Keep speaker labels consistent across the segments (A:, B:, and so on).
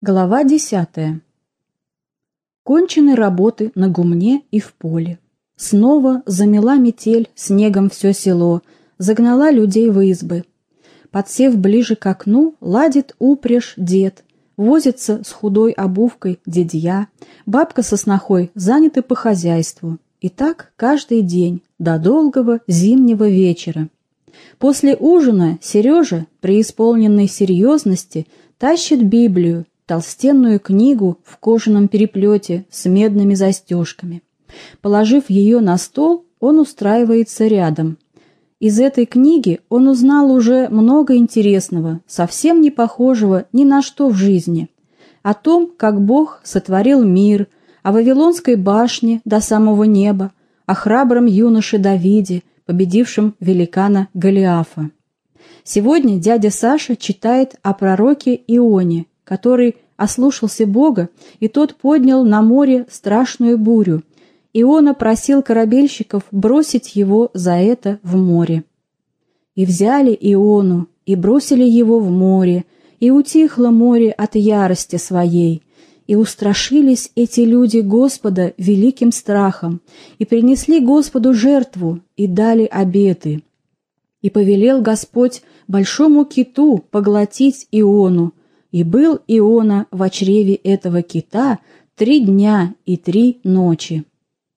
A: Глава десятая. Кончены работы на гумне и в поле. Снова замела метель снегом все село, загнала людей в избы. Подсев ближе к окну, ладит упряжь дед, возится с худой обувкой дедья, бабка со снохой заняты по хозяйству. И так каждый день, до долгого зимнего вечера. После ужина Сережа, преисполненной серьезности, тащит Библию, толстенную книгу в кожаном переплете с медными застежками. Положив ее на стол, он устраивается рядом. Из этой книги он узнал уже много интересного, совсем не похожего ни на что в жизни. О том, как Бог сотворил мир, о Вавилонской башне до самого неба, о храбром юноше Давиде, победившем великана Голиафа. Сегодня дядя Саша читает о пророке Ионе, который ослушался Бога, и тот поднял на море страшную бурю. Иона просил корабельщиков бросить его за это в море. И взяли Иону, и бросили его в море, и утихло море от ярости своей, и устрашились эти люди Господа великим страхом, и принесли Господу жертву, и дали обеты. И повелел Господь большому киту поглотить Иону, и был Иона в чреве этого кита три дня и три ночи.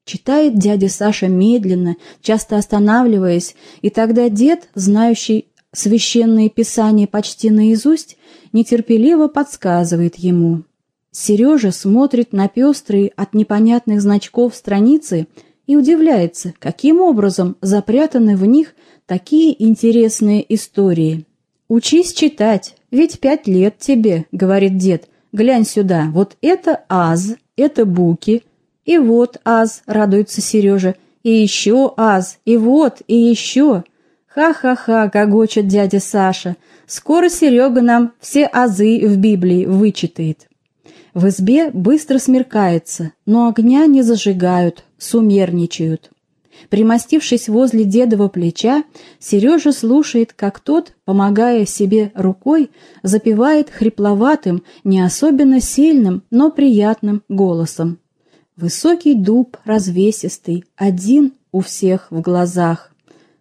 A: Читает дядя Саша медленно, часто останавливаясь, и тогда дед, знающий священные писания почти наизусть, нетерпеливо подсказывает ему. Сережа смотрит на пестрые от непонятных значков страницы и удивляется, каким образом запрятаны в них такие интересные истории. «Учись читать, ведь пять лет тебе», — говорит дед. «Глянь сюда, вот это аз, это буки, и вот аз», — радуется Сережа, «и еще аз, и вот, и еще». «Ха-ха-ха», — гогочет дядя Саша, «скоро Серега нам все азы в Библии вычитает». В избе быстро смеркается, но огня не зажигают, сумерничают. Примостившись возле дедова плеча, Сережа слушает, как тот, помогая себе рукой, запевает хрипловатым, не особенно сильным, но приятным голосом. Высокий дуб, развесистый, один у всех в глазах,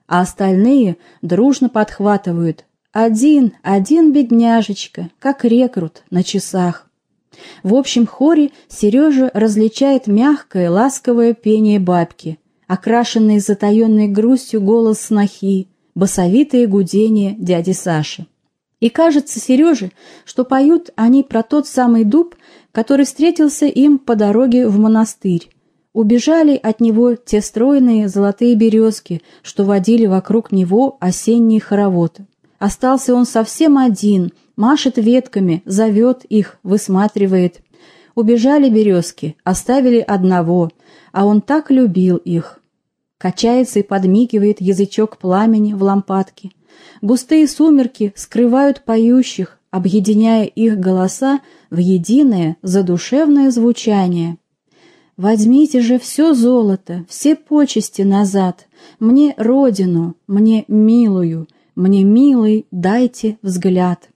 A: а остальные дружно подхватывают «Один, один, бедняжечка, как рекрут на часах». В общем хоре Сережа различает мягкое, ласковое пение бабки – окрашенный затаенной грустью голос снохи, басовитое гудение дяди Саши. И кажется Сереже, что поют они про тот самый дуб, который встретился им по дороге в монастырь. Убежали от него те стройные золотые березки, что водили вокруг него осенний хоровод. Остался он совсем один, машет ветками, зовет их, высматривает. Убежали березки, оставили одного, а он так любил их. Качается и подмигивает язычок пламени в лампадке. Густые сумерки скрывают поющих, объединяя их голоса в единое задушевное звучание. Возьмите же все золото, все почести назад, мне родину, мне милую, мне милый дайте взгляд.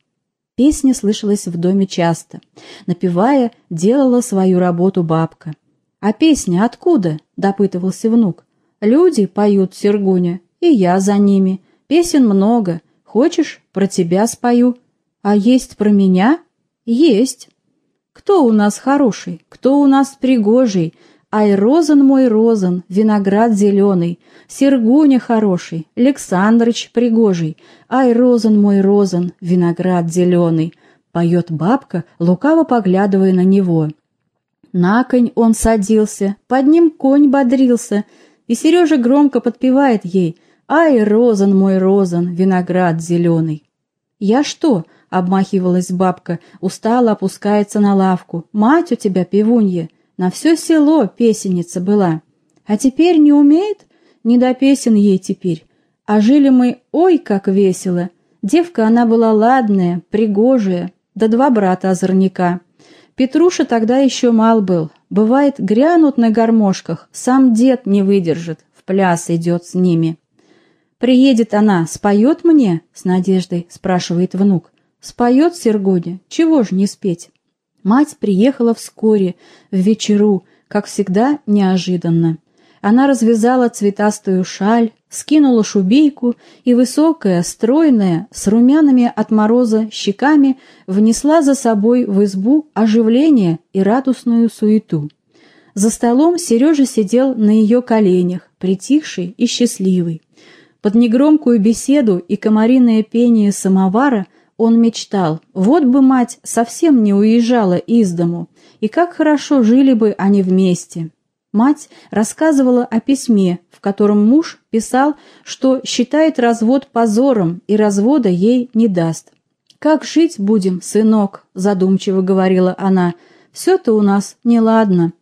A: Песня слышалась в доме часто. Напевая, делала свою работу бабка. «А песня откуда?» — допытывался внук. Люди поют Сергуня, и я за ними. Песен много. Хочешь, про тебя спою? А есть про меня? Есть. Кто у нас хороший? Кто у нас пригожий? Ай, розан мой розан, виноград зеленый, Сергуня хороший, Александрыч пригожий, Ай, розан мой розан, виноград зеленый, Поет бабка, лукаво поглядывая на него. На конь он садился, под ним конь бодрился — и Сережа громко подпевает ей «Ай, розан мой розан, виноград зеленый». «Я что?» — обмахивалась бабка, устало опускается на лавку. «Мать у тебя певунья, на все село песенница была. А теперь не умеет? Не до песен ей теперь. А жили мы, ой, как весело. Девка она была ладная, пригожая, да два брата озорника. Петруша тогда еще мал был. Бывает, грянут на гармошках, сам дед не выдержит, в пляс идет с ними. «Приедет она, споет мне?» — с надеждой спрашивает внук. «Споет Сергуня? Чего ж не спеть?» Мать приехала вскоре, в вечеру, как всегда, неожиданно. Она развязала цветастую шаль, скинула шубейку и, высокая, стройная, с румяными от мороза щеками, внесла за собой в избу оживление и радостную суету. За столом Сережа сидел на ее коленях, притихший и счастливый. Под негромкую беседу и комариное пение самовара он мечтал, вот бы мать совсем не уезжала из дому, и как хорошо жили бы они вместе. Мать рассказывала о письме, в котором муж писал, что считает развод позором и развода ей не даст. «Как жить будем, сынок?» – задумчиво говорила она. «Все-то у нас неладно».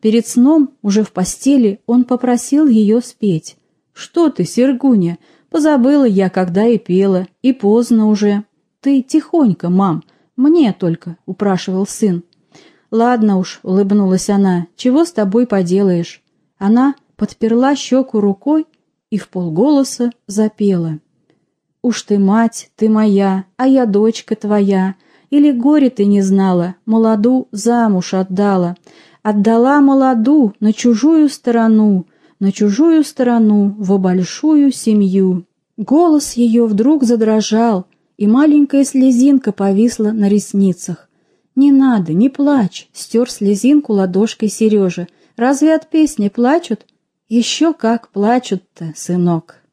A: Перед сном, уже в постели, он попросил ее спеть. «Что ты, Сергуня? Позабыла я, когда и пела, и поздно уже». «Ты тихонько, мам, мне только», — упрашивал сын. «Ладно уж», — улыбнулась она, — «чего с тобой поделаешь?» Она подперла щеку рукой и в полголоса запела. «Уж ты мать, ты моя, а я дочка твоя, или горе ты не знала, молоду замуж отдала, отдала молоду на чужую сторону, на чужую сторону, в большую семью». Голос ее вдруг задрожал, и маленькая слезинка повисла на ресницах. «Не надо, не плачь!» — стер слезинку ладошкой Сережа. «Разве от песни плачут?» «Еще как плачут-то, сынок!»